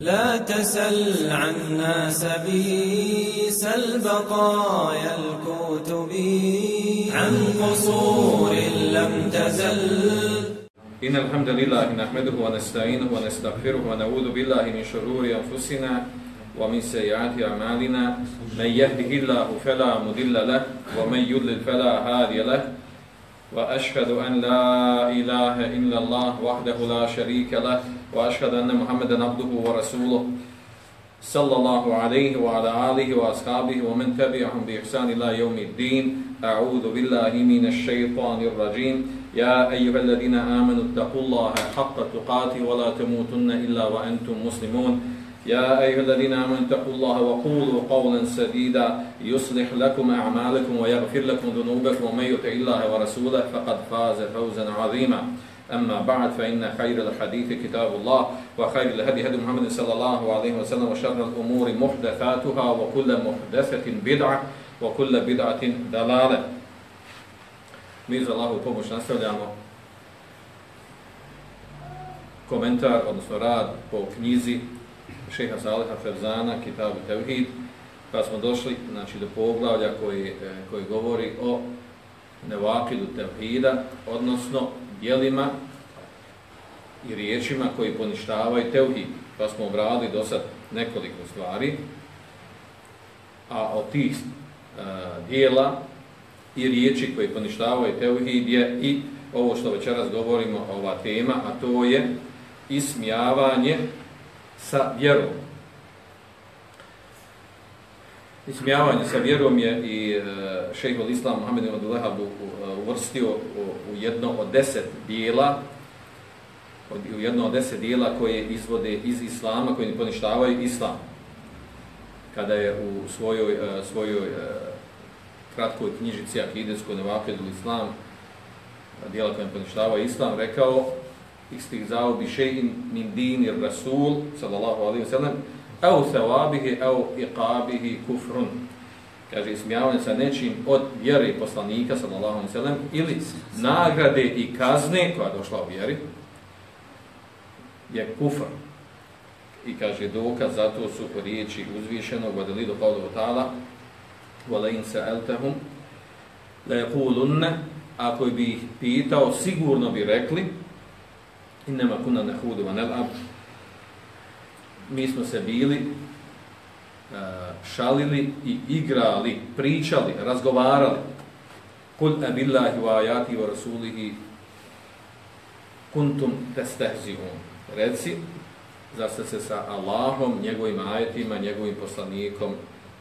لا تسل عنا سبيس البقايا الكتب. عن قصور لم تزل. إن الحمد لله نحمده ونستعينه ونستغفره ونعوذ بالله من شرور أنفسنا ومن سيئات أعمالنا. من يهده الله فلا مضل له ومن يضلل فلا هادي له. وأشهد أن لا إله إلا الله وحده لا شريك له وأشهد أن محمدا عبده ورسوله صلى الله عليه وعلى آله وأصحابه ومن تبعهم بإحسان إلى يوم الدين أعوذ بالله من الشيطان الرجيم يا أيها الذين آمنوا اتقوا الله حق تقاته ولا تموتن إلا وأنتم مسلمون يا أيها الذين آمنوا اتقوا الله وقولوا قولا سديدا يصلح لكم أعمالكم ويغفر لكم ذنوبكم ومن يطع الله ورسوله فقد فاز فوزا عظيما. أما بعد فإن خير الحديث كتاب الله وخير الهدي هدي محمد صلى الله عليه وسلم وشر الأمور محدثاتها وكل محدثة بدعة وكل بدعة دلالة Mi za Allahu pomoć nastavljamo. Komentar, odnosno rad po knjizi šeha Saliha Ferzana, Kitabu Tevhid, pa smo došli znači, do poglavlja koji, e, koji govori o nevakidu Tevhida, odnosno dijelima i riječima koji poništavaju Tevhid. Pa smo obradili do sad nekoliko stvari, a od tih uh, dijela i riječi koji poništavaju Tevhid je i ovo što večeras govorimo, ova tema, a to je ismijavanje sa vjerom. Ismijavanje sa vjerom je i e, šejh od Islam Muhammed ibn Abdullah e, uvrstio u jedno od deset dijela u jedno od deset dijela koje izvode iz Islama, koje poništavaju Islam. Kada je u svojoj, e, svojoj kratkoj knjižici Akidesko Nevakedu Islam, dijela koje poništavaju Islam, rekao istihzao bi še'in min din ir rasul, sallallahu alaihi wa sallam, au thawabihi, au iqabihi kufrun. Kaže, ismijavanje sa nečim od vjere poslanika, sallallahu alaihi wa sallam, ili nagrade i kazne, koja došla u vjeri, je kufr. I kaže, dokaz za to su riječi uzvišenog, vadeli do qavlu ta'ala, wala in sa'altahum la yaqulunna ako bi ih pitao sigurno bi rekli inma kunna nahudu wa nal'ab mi smo se bili šalili i igrali, pričali, razgovarali. Kul abillahi wa ajati wa rasulihi kuntum testehzihun. Reci, zar ste se sa Allahom, njegovim ajetima, njegovim poslanikom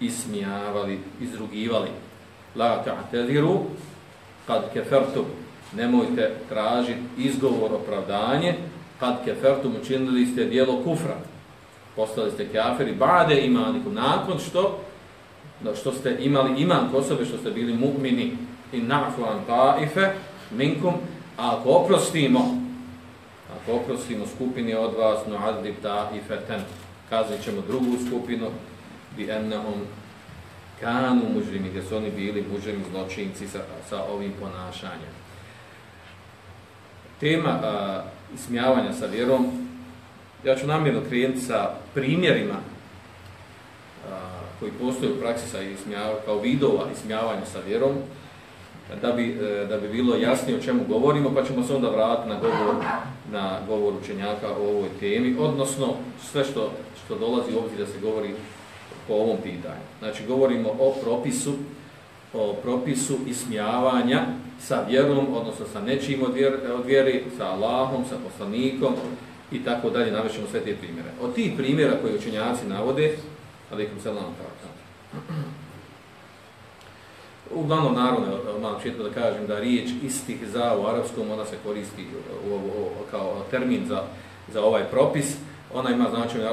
ismijavali, izrugivali. La ta'tadiru kad kefertum. Nemojte tražiti izgovor opravdanje kad kefertum učinili ste dijelo kufra. Postali ste kafiri bade imanikum. Nakon što što ste imali iman osobe, što ste bili mu'mini i na'fu an ta'ife minkum, a ako oprostimo ako oprostimo skupini od vas no adlib ta'ifeten kaznit ćemo drugu skupinu bi ennahum kanu mužrimi, gdje su oni bili mužrimi zločinci sa, sa ovim ponašanjem. Tema a, ismijavanja sa vjerom, ja ću namjerno krenuti sa primjerima a, koji postoje u praksi sa ismijavanja, kao vidova ismijavanja sa vjerom, da bi, e, da bi bilo jasnije o čemu govorimo, pa ćemo se onda vratiti na govor, na govor učenjaka o ovoj temi, odnosno sve što, što dolazi u obzir da se govori po ovom pitanju. Znači, govorimo o propisu, o propisu ismijavanja sa vjerom, odnosno sa nečim od, vjer, od vjeri, sa Allahom, sa poslanikom i tako dalje, navešemo sve te primjere. Od tih primjera koje učenjaci navode, alikum selam tako. Pa, pa. Uglavnom, naravno, malo četko da kažem da riječ istih za u arapskom, ona se koristi u, u, u, kao termin za, za ovaj propis, ona ima značenje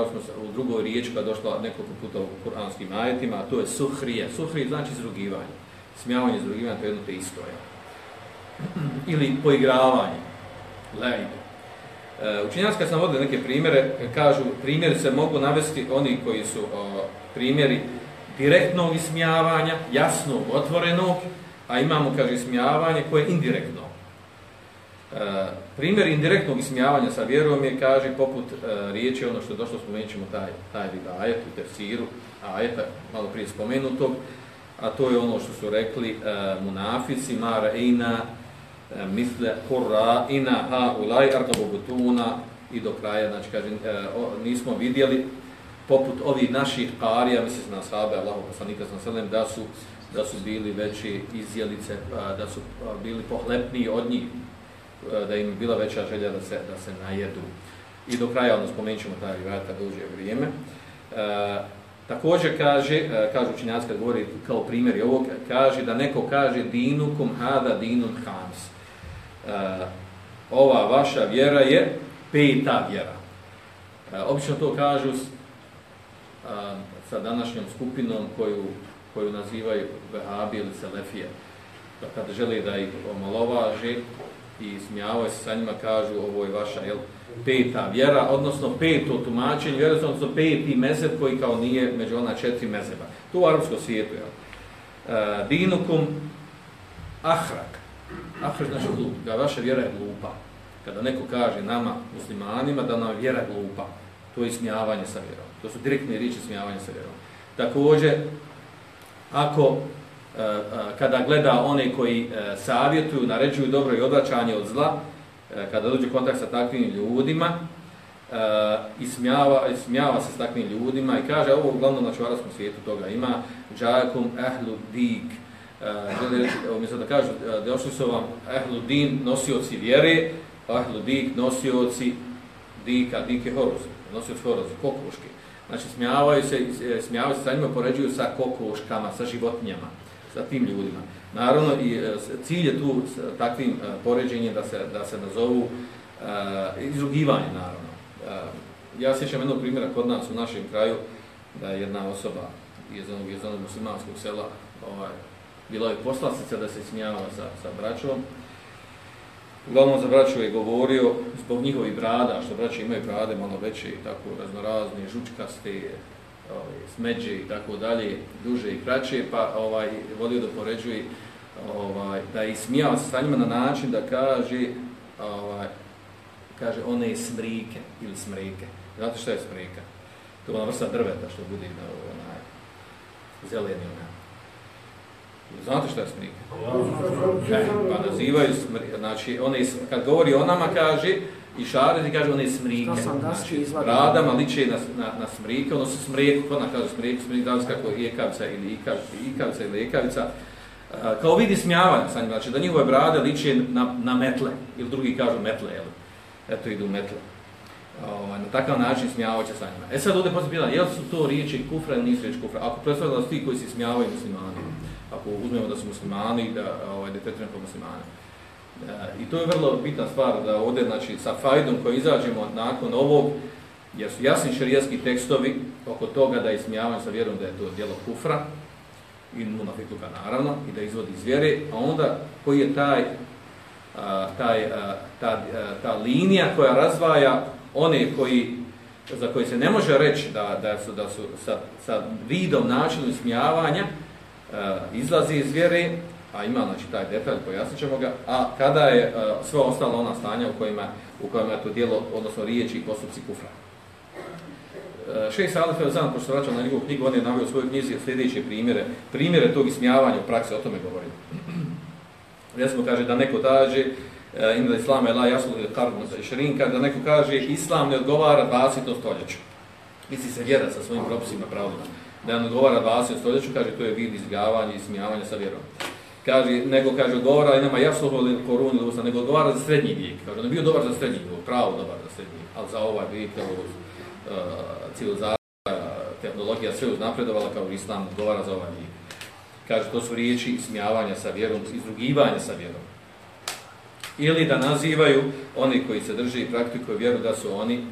u drugoj riječi koja je došla nekoliko puta u kuranskim ajetima, a to je suhrije. Suhrije znači izrugivanje. Smijavanje izrugivanje, to je jedno te isto. Je. Ili poigravanje. Lejde. E, Učinjanski kad sam vodili neke primjere, kažu, primjeri se mogu navesti oni koji su o, primjeri direktnog ismijavanja, jasnog, otvorenog, a imamo, kaže, ismijavanje koje je indirektno. E, primjer indirektnog ismijavanja sa vjerom je, kaže, poput e, riječi, ono što je došlo, spomenut ćemo taj, taj vid ajet u tefsiru, ajeta, malo prije spomenutog, a to je ono što su rekli uh, munafici, mara ina, e, misle, hurra, ina, ha, ulaj, butuna, i do kraja, znači, kaže, uh, nismo vidjeli, poput ovih naših karija, misli na sahabe, Allahu poslanika sallallahu da su, da su bili veći izjelice, da su bili pohlepniji od njih, da im bila veća želja da se, da se najedu. I do kraja, ono, spomenut ćemo taj vrata duže vrijeme. uh, također kaže, e, kaže učinjac kad govori kao primjer ovog, kaže da neko kaže dinukum hada dinun hams. Uh, e, ova vaša vjera je peta vjera. E, obično to kažu s, sa današnjom skupinom koju, koju nazivaju vehabi ili selefije. Da kada želi da ih omalovaže, i smijavaju se sa njima, kažu ovo je vaša jel, peta vjera, odnosno peto tumačenje, vjera, odnosno peti mezeb koji kao nije među ona četiri mezeba. To u arabskom svijetu. Jel. E, dinukum ahrak. Ahrak znači glup. Da vaša vjera je glupa. Kada neko kaže nama, muslimanima, da nam vjera je glupa, to je smijavanje sa vjerom. To su direktne riječi smijavanja sa vjerom. Također, ako e, e, kada gleda one koji e, savjetuju, naređuju dobro i odvraćanje od zla, E, kada dođe kontakt sa takvim ljudima, e, i smjava, i se s takvim ljudima i kaže, ovo uglavnom na čuvarskom svijetu toga ima, džakum ehlu dik, e, želi reći, umjesto da kažu, došli su vam ehlu din, nosioci vjere, ehlu dik, nosioci dika, dike horozi, nosioci horozi, kokoške. Znači, smijavaju se, smijavaju se sa njima, poređuju sa kokoškama, sa životinjama sa tim ljudima. Naravno, i e, cilj je tu s takvim e, poređenjem da se, da se nazovu uh, izrugivanje, naravno. Uh, ja sjećam jednog primjera kod nas u našem kraju, da je jedna osoba iz onog, iz onog muslimanskog sela ovaj, bila je poslastica da se smijava sa, sa braćom. Uglavnom za braću je govorio zbog njihovih brada, što braće imaju brade malo veće i tako raznorazne, žučkaste, ovaj, smeđe i tako dalje, duže i kraće, pa ovaj, volio da poređuje ovaj, da je ismijao se sa njima na način da kaže ovaj, kaže one smrike ili smrike. Znate što je smrika? To je ona vrsta drveta što bude na onaj zeleni onaj. Znate što je smrika? E, pa nazivaju smrike. Znači, one, kad govori o nama, kaže, i šareti, kaže, one smrike. Znači, radama liče na, na, na smrike, ono su smrijeku, kod nas kaže smrijeku, smrijeku, da li kako je ikavca ili ikavca, ikavca ili ikavica, kao vidi smijavanje sa njima, znači da njihove brade liče na, na metle, ili drugi kažu metle, jel? Eto, idu metle. Ovaj, na takav način smijavaće sa njima. E sad ovdje poslije bila, jel su to riječi kufra ili nisu riječi kufra? Ako predstavljamo da su ti koji se smijavaju muslimani, ako uzmemo da su muslimani, da, ovaj, da je po muslimani, I to je vrlo bitna stvar da ovdje, znači, sa fajdom koji izađemo nakon ovog, jer su jasni šarijaski tekstovi oko toga da je smijavanje sa vjerom da je to djelo kufra, i munafikluka naravno, i da izvodi iz vjere, a onda koji je taj, a, taj, a, ta, a, ta linija koja razvaja one koji, za koje se ne može reći da, da su, da su sa, sa vidom načinom smijavanja a, izlazi iz vjere, a ima znači taj detalj, pojasnit ćemo ga, a kada je uh, sve ostalo ona stanja u kojima, u kojima je to dijelo, odnosno riječi i postupci kufra. Uh, Šeji Salif je pošto se vraćao na njegovu knjigu, on je navio u svojoj knjizi sljedeće primjere, primjere tog ismijavanja u praksi, o tome govorim. Recimo kaže da neko daže, uh, e, ime da islama je la jasno ili karbun za šrinka, da neko kaže islam ne odgovara 20. stoljeću. Misli se vjera sa svojim propisima, pravilima. Da ne odgovara 20. stoljeću, kaže to je vid izgavanja i smijavanja sa vjerom kaže, nego kaže, odgovara i nama jasno ili korun ili usta, nego odgovara za srednji vijek. Kaže, on je bio dobar za srednji vijek, pravo dobar za srednji vijek, ali za ovaj vijek, uh, civilizacija, tehnologija, sve uznapredovala kao islam, odgovara za ovaj vijek. Kaže, to su riječi smijavanja sa vjerom, izrugivanja sa vjerom. Ili da nazivaju oni koji se drže i praktikuju vjeru da su oni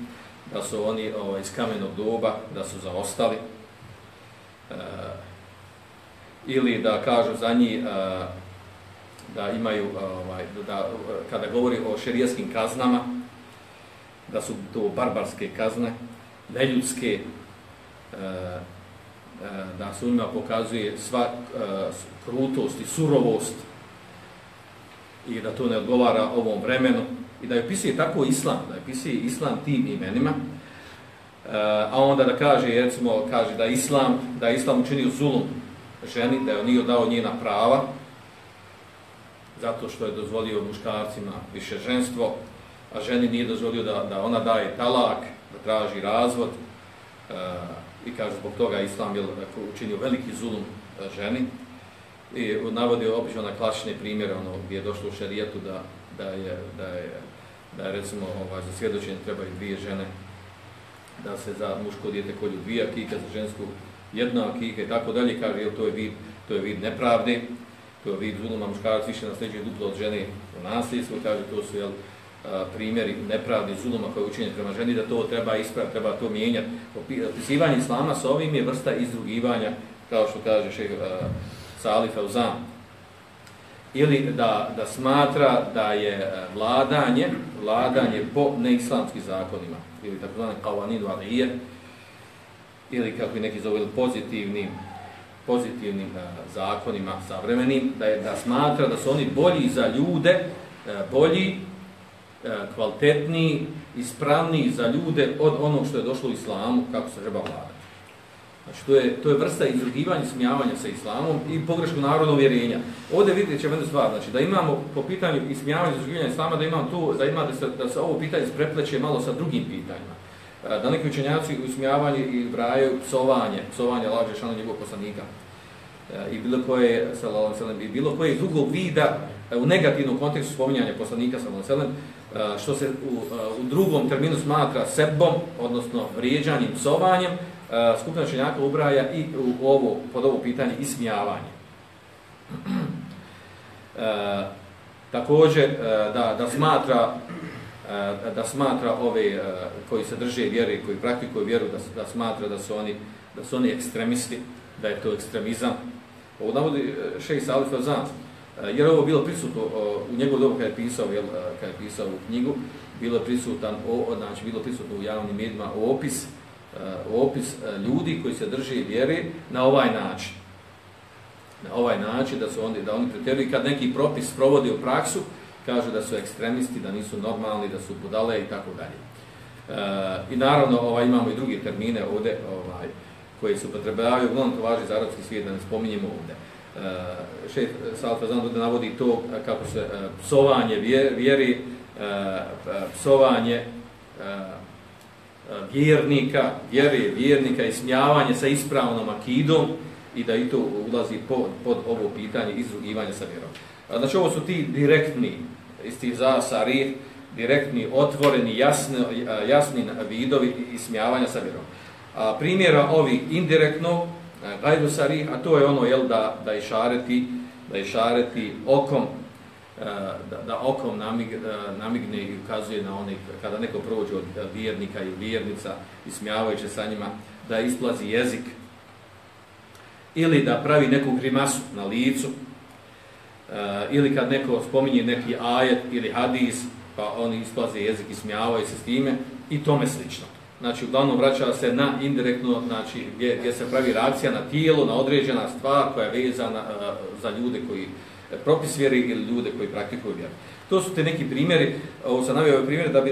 da su oni ovaj, iz kamenog doba, da su zaostali. Uh, ili da kažu za njih da imaju ovaj da kada govori o šerijskim kaznama da su to barbarske kazne neljudske e, e, da su njima pokazuje sva e, krutost i surovost i da to ne odgovara ovom vremenu i da je pisuje tako islam, da je pisuje islam tim imenima, a onda da kaže, recimo, kaže da islam, da je islam učinio zulum ženi, da je nije dao njena prava, zato što je dozvolio muškarcima više ženstvo, a ženi nije dozvolio da, da ona daje talak, da traži razvod, e, i kaže zbog toga islam je učinio veliki zulum eh, ženi, i navodio obično na klasične primjere, ono, gdje je došlo u šarijetu da, da, je, da, je, da je, recimo, ovaj, za svjedočenje trebaju dvije žene, da se za muško dijete kolju dvije kika, za žensku jedna i tako dalje, kaže, jel, to je vid, to je vid nepravde, to je vid zuluma, muškarac više nasljeđuje duplo od žene u nasljedstvu, kaže, to su, jel, primjeri nepravdi zuluma koje učinje prema ženi, da to treba ispraviti, treba to mijenjati. Opisivanje islama sa ovim je vrsta izdrugivanja, kao što kaže šeh Salih Fauzan. Ili da, da smatra da je vladanje, vladanje po neislamskim zakonima, ili tako zvane kavaninu alije, ili kako neki zove pozitivnim, pozitivnim e, zakonima savremenim, da je da smatra da su oni bolji za ljude, e, bolji E, kvalitetniji, ispravniji za ljude od onog što je došlo u islamu, kako se treba vladati. Znači, to je, to je vrsta izrugivanja, smijavanja sa islamom i pogrešku narodnog vjerenja. Ovdje vidite će jednu stvar, znači da imamo po pitanju ismijavanja i izrugivanja islama, da imamo tu, da ima da se, da se ovo pitanje sprepleće malo sa drugim pitanjima. Da neki učenjaci usmijavanje i braju psovanje, psovanje lađe šana njegovog poslanika i bilo koje, sallam, i bilo koje drugog vida u negativnom kontekstu spominjanja poslanika sallam, što se u, u drugom terminu smatra sebom, odnosno vrijeđanjem, psovanjem, skupina učenjaka ubraja i u ovo, pod ovo pitanje ismijavanje. E, također da, da smatra Eh, da smatra ove eh, koji se drže vjere, koji praktikuju vjeru, da, da smatra da su oni da su oni ekstremisti, da je to ekstremizam. Ovo navodi eh, šejh Salih Fazan, jer ovo bilo prisutno u njegovo dobu kada je pisao, jel, kada je pisao u knjigu, bilo prisutan, o, znači bilo prisutno u javnim medijima opis, opis ljudi koji se drže vjere na ovaj način. Na ovaj način da su oni da oni pretjeruju kad neki propis provodi u praksu, kažu da su ekstremisti, da nisu normalni, da su budale i tako dalje. E, I naravno ovaj imamo i druge termine ovde, ovaj koji se upotrebljavaju, uglavnom to važi za arapski svijet da ne spominjemo ovde. Uh, šef Salfazan da navodi to e, kako se uh, psovanje vjeri, uh, psovanje vjernika, vjeri vjernika i sa ispravnom akidom i da i to ulazi pod, pod ovo pitanje izrugivanja sa vjerom. Znači ovo su ti direktni isti za sarih, direktni, otvoreni, jasni, jasni vidovi ismijavanja sa vjerom. A primjera ovi indirektno, gajdu sari, a to je ono jel, da, da išareti, da išareti okom, da, da okom namig, namigne i ukazuje na onih, kada neko prođe od vjernika i vjernica, ismijavajući sa njima, da isplazi jezik, ili da pravi neku grimasu na licu, e, ili kad neko spominje neki ajet ili hadis, pa oni isplaze jezik i smijavaju se s time, i tome slično znači uglavnom vraća se na indirektno, znači gdje, gdje se pravi reakcija na tijelo, na određena stvar koja je vezana uh, za ljude koji eh, propis vjeri ili ljude koji praktikuju vjeru. To su te neki primjeri, ovo sam navio ovaj primjere da bi, da